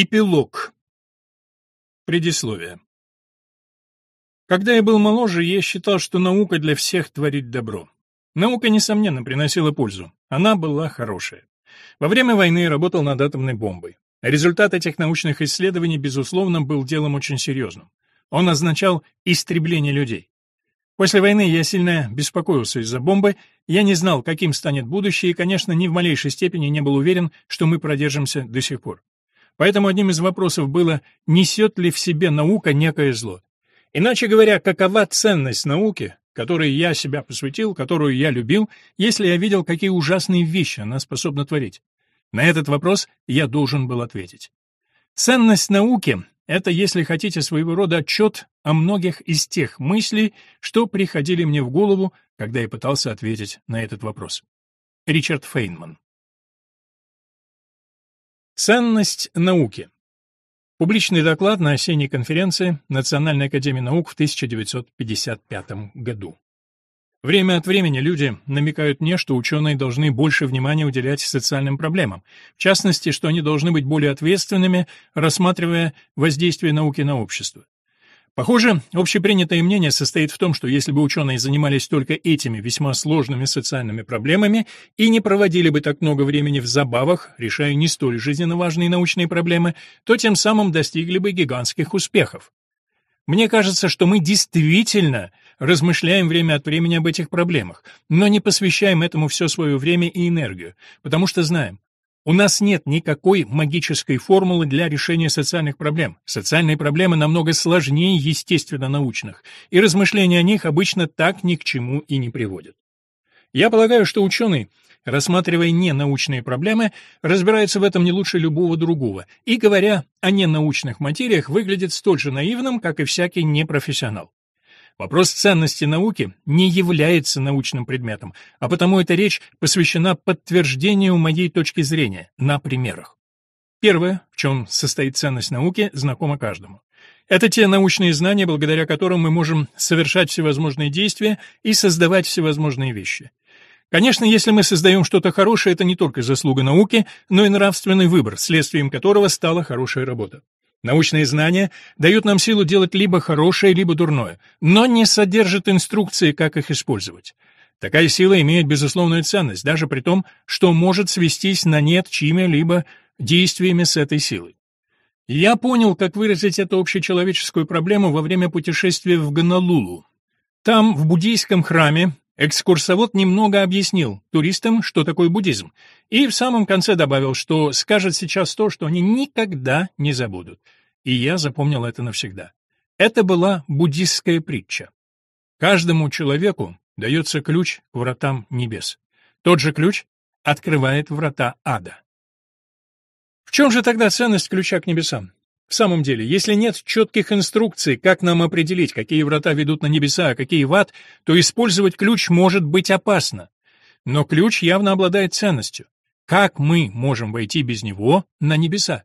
Эпилог. Предисловие. Когда я был моложе, я считал, что наука для всех творит добро. Наука, несомненно, приносила пользу. Она была хорошая. Во время войны работал над атомной бомбой. Результат этих научных исследований, безусловно, был делом очень серьезным. Он означал истребление людей. После войны я сильно беспокоился из-за бомбы, я не знал, каким станет будущее, и, конечно, ни в малейшей степени не был уверен, что мы продержимся до сих пор. Поэтому одним из вопросов было, несет ли в себе наука некое зло. Иначе говоря, какова ценность науки, которой я себя посвятил, которую я любил, если я видел, какие ужасные вещи она способна творить? На этот вопрос я должен был ответить. Ценность науки — это, если хотите, своего рода отчет о многих из тех мыслей, что приходили мне в голову, когда я пытался ответить на этот вопрос. Ричард Фейнман Ценность науки. Публичный доклад на осенней конференции Национальной академии наук в 1955 году. Время от времени люди намекают мне, что ученые должны больше внимания уделять социальным проблемам, в частности, что они должны быть более ответственными, рассматривая воздействие науки на общество. Похоже, общепринятое мнение состоит в том, что если бы ученые занимались только этими весьма сложными социальными проблемами и не проводили бы так много времени в забавах, решая не столь жизненно важные научные проблемы, то тем самым достигли бы гигантских успехов. Мне кажется, что мы действительно размышляем время от времени об этих проблемах, но не посвящаем этому все свое время и энергию, потому что знаем, у нас нет никакой магической формулы для решения социальных проблем. Социальные проблемы намного сложнее естественно-научных, и размышления о них обычно так ни к чему и не приводят. Я полагаю, что ученый, рассматривая ненаучные проблемы, разбирается в этом не лучше любого другого, и, говоря о ненаучных материях, выглядит столь же наивным, как и всякий непрофессионал. Вопрос ценности науки не является научным предметом, а потому эта речь посвящена подтверждению моей точки зрения на примерах. Первое, в чем состоит ценность науки, знакомо каждому. Это те научные знания, благодаря которым мы можем совершать всевозможные действия и создавать всевозможные вещи. Конечно, если мы создаем что-то хорошее, это не только заслуга науки, но и нравственный выбор, следствием которого стала хорошая работа. Научные знания дают нам силу делать либо хорошее, либо дурное, но не содержат инструкции, как их использовать. Такая сила имеет безусловную ценность, даже при том, что может свестись на нет чьими-либо действиями с этой силой. Я понял, как выразить эту общечеловеческую проблему во время путешествия в Гонолулу. Там, в буддийском храме, Экскурсовод немного объяснил туристам, что такое буддизм, и в самом конце добавил, что скажет сейчас то, что они никогда не забудут. И я запомнил это навсегда. Это была буддистская притча. Каждому человеку дается ключ к вратам небес. Тот же ключ открывает врата ада. В чем же тогда ценность ключа к небесам? В самом деле, если нет четких инструкций, как нам определить, какие врата ведут на небеса, а какие в ад, то использовать ключ может быть опасно. Но ключ явно обладает ценностью. Как мы можем войти без него на небеса?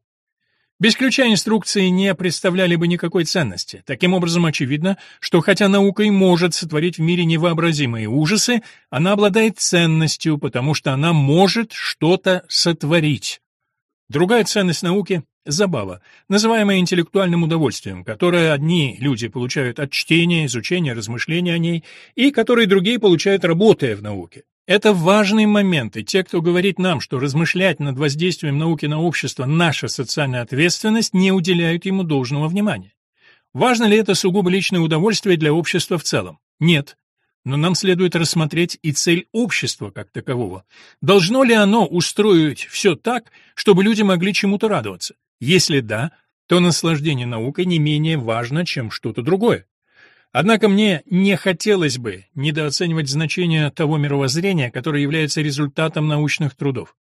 Без ключа инструкции не представляли бы никакой ценности. Таким образом, очевидно, что хотя наука и может сотворить в мире невообразимые ужасы, она обладает ценностью, потому что она может что-то сотворить. Другая ценность науки Забава. Называемая интеллектуальным удовольствием, которое одни люди получают от чтения, изучения, размышления о ней, и которые другие получают, работая в науке. Это важный момент, и те, кто говорит нам, что размышлять над воздействием науки на общество – наша социальная ответственность, не уделяют ему должного внимания. Важно ли это сугубо личное удовольствие для общества в целом? Нет. Но нам следует рассмотреть и цель общества как такового. Должно ли оно устроить все так, чтобы люди могли чему-то радоваться? Если да, то наслаждение наукой не менее важно, чем что-то другое. Однако мне не хотелось бы недооценивать значение того мировоззрения, которое является результатом научных трудов.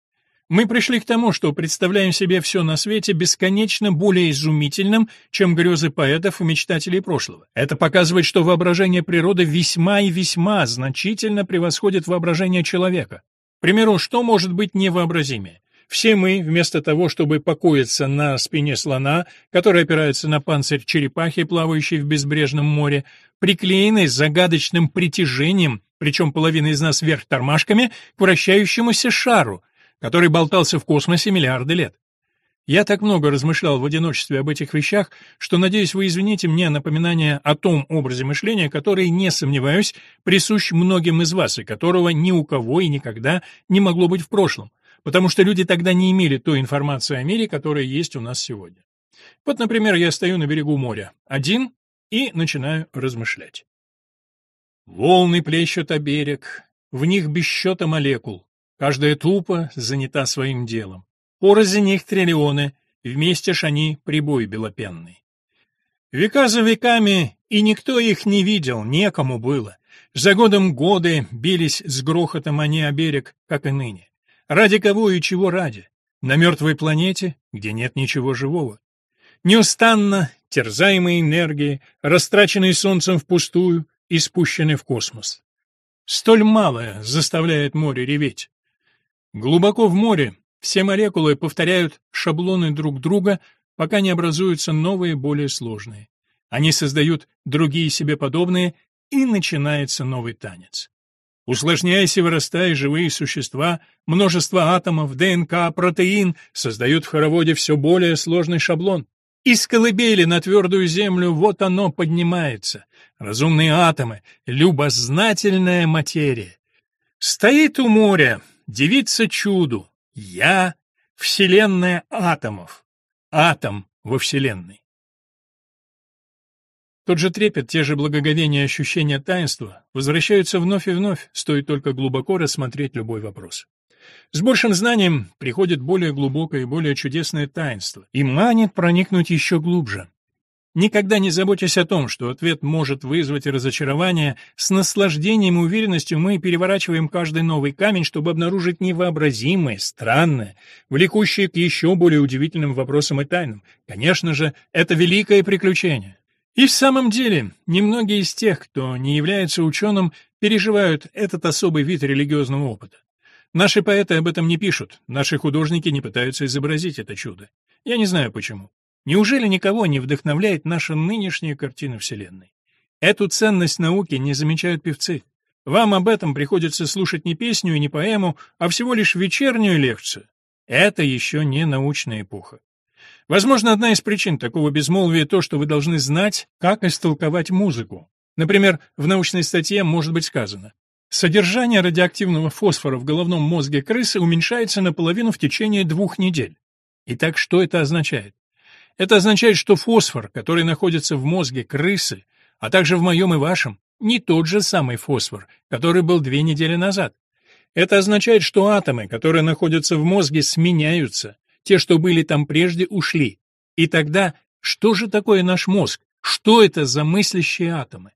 Мы пришли к тому, что представляем себе все на свете бесконечно более изумительным, чем грезы поэтов и мечтателей прошлого. Это показывает, что воображение природы весьма и весьма значительно превосходит воображение человека. К примеру, что может быть невообразимее? Все мы, вместо того, чтобы покоиться на спине слона, который опирается на панцирь черепахи, плавающей в безбрежном море, приклеены загадочным притяжением, причем половина из нас вверх тормашками, к вращающемуся шару, который болтался в космосе миллиарды лет. Я так много размышлял в одиночестве об этих вещах, что, надеюсь, вы извините мне напоминание о том образе мышления, который, не сомневаюсь, присущ многим из вас, и которого ни у кого и никогда не могло быть в прошлом потому что люди тогда не имели той информации о мире, которая есть у нас сегодня. Вот, например, я стою на берегу моря, один, и начинаю размышлять. Волны плещут о берег, в них без счета молекул, каждая тупо занята своим делом. Порози них триллионы, вместе ж они прибой белопенный. Века за веками, и никто их не видел, некому было. За годом годы бились с грохотом они о берег, как и ныне. Ради кого и чего ради? На мертвой планете, где нет ничего живого. Неустанно терзаемые энергии, растраченные солнцем впустую и спущены в космос. Столь малое заставляет море реветь. Глубоко в море все молекулы повторяют шаблоны друг друга, пока не образуются новые, более сложные. Они создают другие себе подобные, и начинается новый танец. Усложняясь и вырастая, живые существа, множество атомов, ДНК, протеин создают в хороводе все более сложный шаблон. Из колыбели на твердую землю вот оно поднимается. Разумные атомы, любознательная материя. Стоит у моря девица чуду, я, вселенная атомов, атом во вселенной. Тот же трепет, те же благоговения и ощущения таинства возвращаются вновь и вновь, стоит только глубоко рассмотреть любой вопрос. С большим знанием приходит более глубокое и более чудесное таинство и манит проникнуть еще глубже. Никогда не заботьтесь о том, что ответ может вызвать разочарование, с наслаждением и уверенностью мы переворачиваем каждый новый камень, чтобы обнаружить невообразимое, странное, влекущее к еще более удивительным вопросам и тайнам. Конечно же, это великое приключение. И в самом деле, немногие из тех, кто не является ученым, переживают этот особый вид религиозного опыта. Наши поэты об этом не пишут, наши художники не пытаются изобразить это чудо. Я не знаю почему. Неужели никого не вдохновляет наша нынешняя картина Вселенной? Эту ценность науки не замечают певцы. Вам об этом приходится слушать не песню и не поэму, а всего лишь вечернюю лекцию. Это еще не научная эпоха. Возможно, одна из причин такого безмолвия то, что вы должны знать, как истолковать музыку. Например, в научной статье может быть сказано «Содержание радиоактивного фосфора в головном мозге крысы уменьшается наполовину в течение двух недель». Итак, что это означает? Это означает, что фосфор, который находится в мозге крысы, а также в моем и вашем, не тот же самый фосфор, который был две недели назад. Это означает, что атомы, которые находятся в мозге, сменяются, те, что были там прежде, ушли. И тогда что же такое наш мозг? Что это за мыслящие атомы?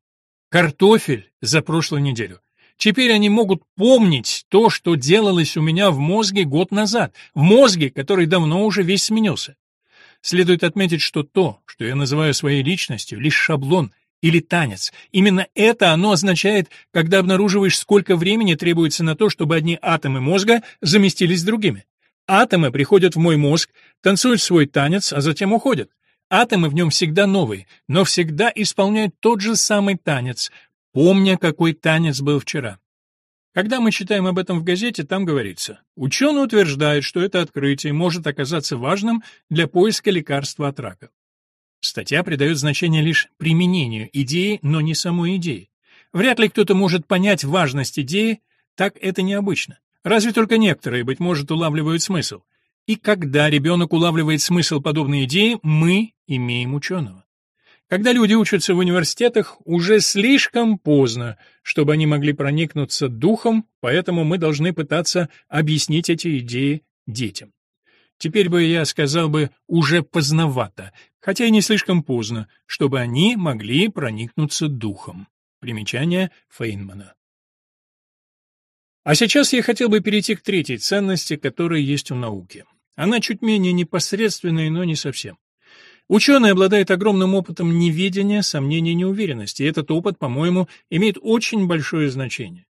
Картофель за прошлую неделю. Теперь они могут помнить то, что делалось у меня в мозге год назад, в мозге, который давно уже весь сменился. Следует отметить, что то, что я называю своей личностью, лишь шаблон или танец. Именно это оно означает, когда обнаруживаешь, сколько времени требуется на то, чтобы одни атомы мозга заместились другими. Атомы приходят в мой мозг, танцуют свой танец, а затем уходят. Атомы в нем всегда новые, но всегда исполняют тот же самый танец, помня, какой танец был вчера. Когда мы читаем об этом в газете, там говорится, ученые утверждают, что это открытие может оказаться важным для поиска лекарства от рака. Статья придает значение лишь применению идеи, но не самой идеи. Вряд ли кто-то может понять важность идеи, так это необычно. Разве только некоторые, быть может, улавливают смысл. И когда ребенок улавливает смысл подобной идеи, мы имеем ученого. Когда люди учатся в университетах, уже слишком поздно, чтобы они могли проникнуться духом, поэтому мы должны пытаться объяснить эти идеи детям. Теперь бы я сказал бы уже поздновато, хотя и не слишком поздно, чтобы они могли проникнуться духом. Примечание Фейнмана. А сейчас я хотел бы перейти к третьей ценности, которая есть у науки. Она чуть менее непосредственная, но не совсем. Ученый обладает огромным опытом неведения, сомнений и неуверенности, и этот опыт, по-моему, имеет очень большое значение.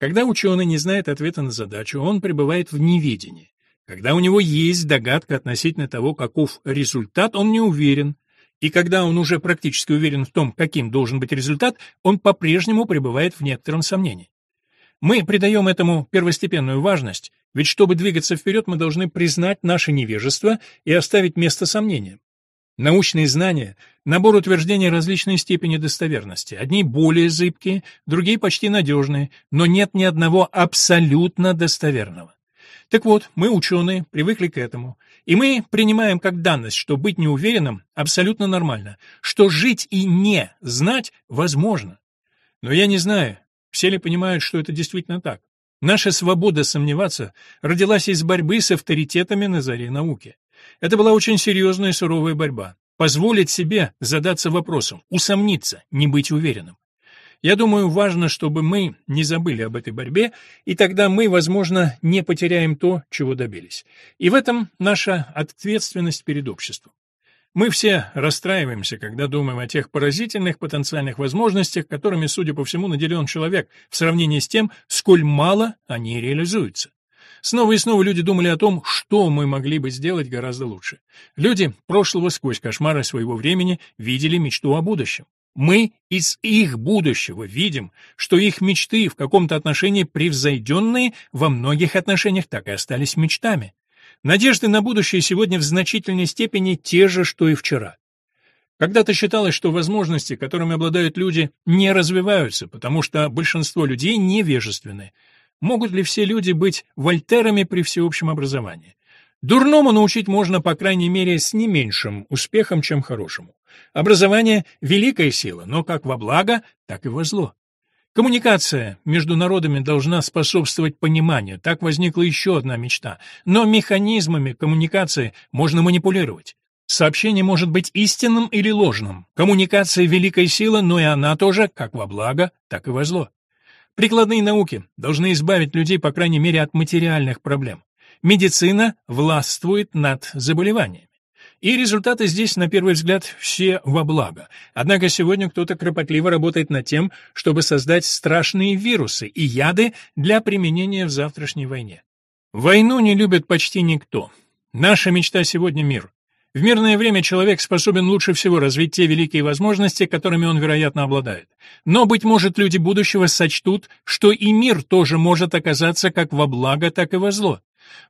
Когда ученый не знает ответа на задачу, он пребывает в неведении. Когда у него есть догадка относительно того, каков результат, он не уверен. И когда он уже практически уверен в том, каким должен быть результат, он по-прежнему пребывает в некотором сомнении. Мы придаем этому первостепенную важность, ведь чтобы двигаться вперед, мы должны признать наше невежество и оставить место сомнения. Научные знания — набор утверждений различной степени достоверности. Одни более зыбкие, другие почти надежные, но нет ни одного абсолютно достоверного. Так вот, мы, ученые, привыкли к этому. И мы принимаем как данность, что быть неуверенным абсолютно нормально, что жить и не знать возможно. Но я не знаю, все ли понимают, что это действительно так? Наша свобода сомневаться родилась из борьбы с авторитетами на заре науки. Это была очень серьезная и суровая борьба. Позволить себе задаться вопросом, усомниться, не быть уверенным. Я думаю, важно, чтобы мы не забыли об этой борьбе, и тогда мы, возможно, не потеряем то, чего добились. И в этом наша ответственность перед обществом. Мы все расстраиваемся, когда думаем о тех поразительных потенциальных возможностях, которыми, судя по всему, наделен человек, в сравнении с тем, сколь мало они реализуются. Снова и снова люди думали о том, что мы могли бы сделать гораздо лучше. Люди прошлого сквозь кошмары своего времени видели мечту о будущем. Мы из их будущего видим, что их мечты в каком-то отношении превзойденные во многих отношениях так и остались мечтами. Надежды на будущее сегодня в значительной степени те же, что и вчера. Когда-то считалось, что возможности, которыми обладают люди, не развиваются, потому что большинство людей невежественны. Могут ли все люди быть вольтерами при всеобщем образовании? Дурному научить можно, по крайней мере, с не меньшим успехом, чем хорошему. Образование – великая сила, но как во благо, так и во зло. Коммуникация между народами должна способствовать пониманию. Так возникла еще одна мечта. Но механизмами коммуникации можно манипулировать. Сообщение может быть истинным или ложным. Коммуникация — великая сила, но и она тоже как во благо, так и во зло. Прикладные науки должны избавить людей, по крайней мере, от материальных проблем. Медицина властвует над заболеваниями. И результаты здесь, на первый взгляд, все во благо. Однако сегодня кто-то кропотливо работает над тем, чтобы создать страшные вирусы и яды для применения в завтрашней войне. Войну не любит почти никто. Наша мечта сегодня — мир. В мирное время человек способен лучше всего развить те великие возможности, которыми он, вероятно, обладает. Но, быть может, люди будущего сочтут, что и мир тоже может оказаться как во благо, так и во зло.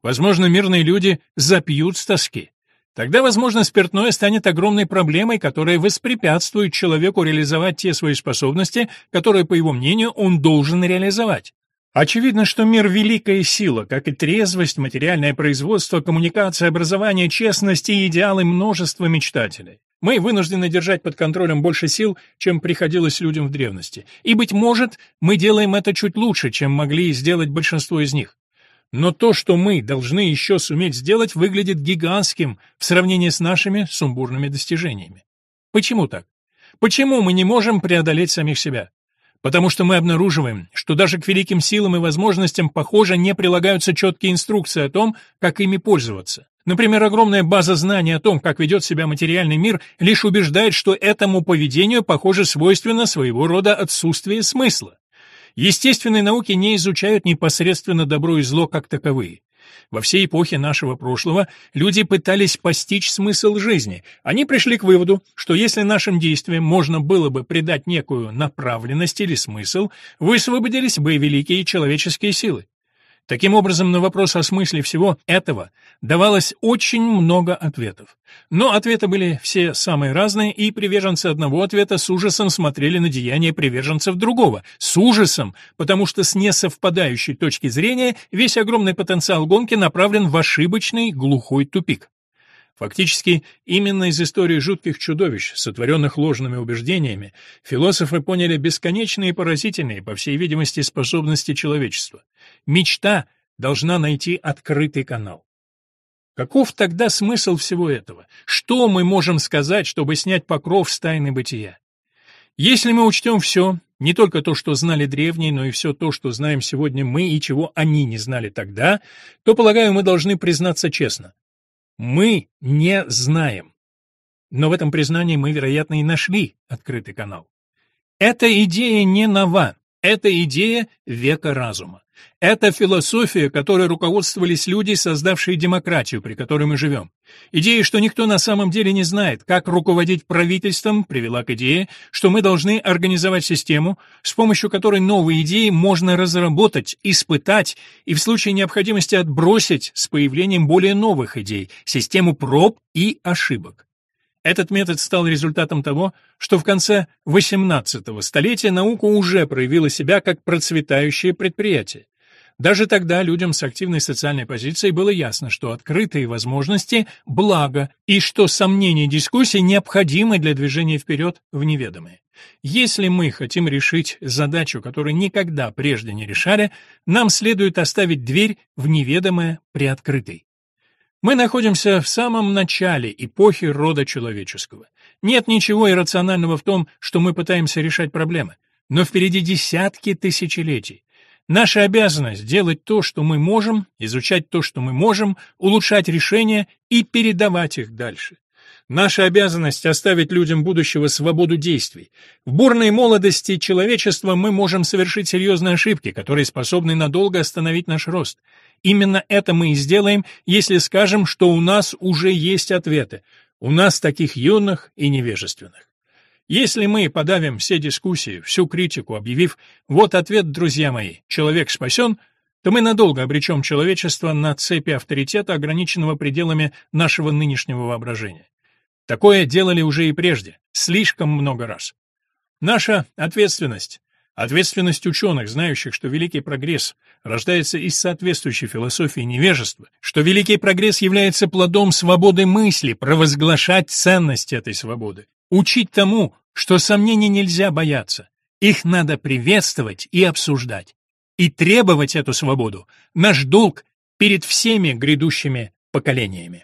Возможно, мирные люди запьют с тоски. Тогда, возможно, спиртное станет огромной проблемой, которая воспрепятствует человеку реализовать те свои способности, которые, по его мнению, он должен реализовать. Очевидно, что мир – великая сила, как и трезвость, материальное производство, коммуникация, образование, честность и идеалы множества мечтателей. Мы вынуждены держать под контролем больше сил, чем приходилось людям в древности. И, быть может, мы делаем это чуть лучше, чем могли сделать большинство из них. Но то, что мы должны еще суметь сделать, выглядит гигантским в сравнении с нашими сумбурными достижениями. Почему так? Почему мы не можем преодолеть самих себя? Потому что мы обнаруживаем, что даже к великим силам и возможностям, похоже, не прилагаются четкие инструкции о том, как ими пользоваться. Например, огромная база знаний о том, как ведет себя материальный мир, лишь убеждает, что этому поведению, похоже, свойственно своего рода отсутствие смысла. Естественные науки не изучают непосредственно добро и зло как таковые. Во всей эпохе нашего прошлого люди пытались постичь смысл жизни. Они пришли к выводу, что если нашим действиям можно было бы придать некую направленность или смысл, высвободились бы великие человеческие силы. Таким образом, на вопрос о смысле всего этого давалось очень много ответов. Но ответы были все самые разные, и приверженцы одного ответа с ужасом смотрели на деяния приверженцев другого. С ужасом, потому что с несовпадающей точки зрения весь огромный потенциал гонки направлен в ошибочный глухой тупик. Фактически, именно из истории жутких чудовищ, сотворенных ложными убеждениями, философы поняли бесконечные и поразительные, по всей видимости, способности человечества. Мечта должна найти открытый канал. Каков тогда смысл всего этого? Что мы можем сказать, чтобы снять покров с тайны бытия? Если мы учтем все, не только то, что знали древние, но и все то, что знаем сегодня мы и чего они не знали тогда, то, полагаю, мы должны признаться честно. Мы не знаем. Но в этом признании мы, вероятно, и нашли открытый канал. Эта идея не нова. Это идея века разума. Это философия, которой руководствовались люди, создавшие демократию, при которой мы живем. Идея, что никто на самом деле не знает, как руководить правительством, привела к идее, что мы должны организовать систему, с помощью которой новые идеи можно разработать, испытать и в случае необходимости отбросить с появлением более новых идей, систему проб и ошибок. Этот метод стал результатом того, что в конце XVIII столетия наука уже проявила себя как процветающее предприятие. Даже тогда людям с активной социальной позицией было ясно, что открытые возможности – благо, и что сомнения и дискуссии необходимы для движения вперед в неведомое. Если мы хотим решить задачу, которую никогда прежде не решали, нам следует оставить дверь в неведомое приоткрытой. Мы находимся в самом начале эпохи рода человеческого. Нет ничего иррационального в том, что мы пытаемся решать проблемы. Но впереди десятки тысячелетий. Наша обязанность делать то, что мы можем, изучать то, что мы можем, улучшать решения и передавать их дальше. Наша обязанность оставить людям будущего свободу действий. В бурной молодости человечества мы можем совершить серьезные ошибки, которые способны надолго остановить наш рост. Именно это мы и сделаем, если скажем, что у нас уже есть ответы. У нас таких юных и невежественных. Если мы подавим все дискуссии, всю критику, объявив «вот ответ, друзья мои, человек спасен», то мы надолго обречем человечество на цепи авторитета, ограниченного пределами нашего нынешнего воображения. Такое делали уже и прежде, слишком много раз. Наша ответственность Ответственность ученых, знающих, что великий прогресс рождается из соответствующей философии невежества, что великий прогресс является плодом свободы мысли, провозглашать ценность этой свободы, учить тому, что сомнений нельзя бояться, их надо приветствовать и обсуждать. И требовать эту свободу – наш долг перед всеми грядущими поколениями.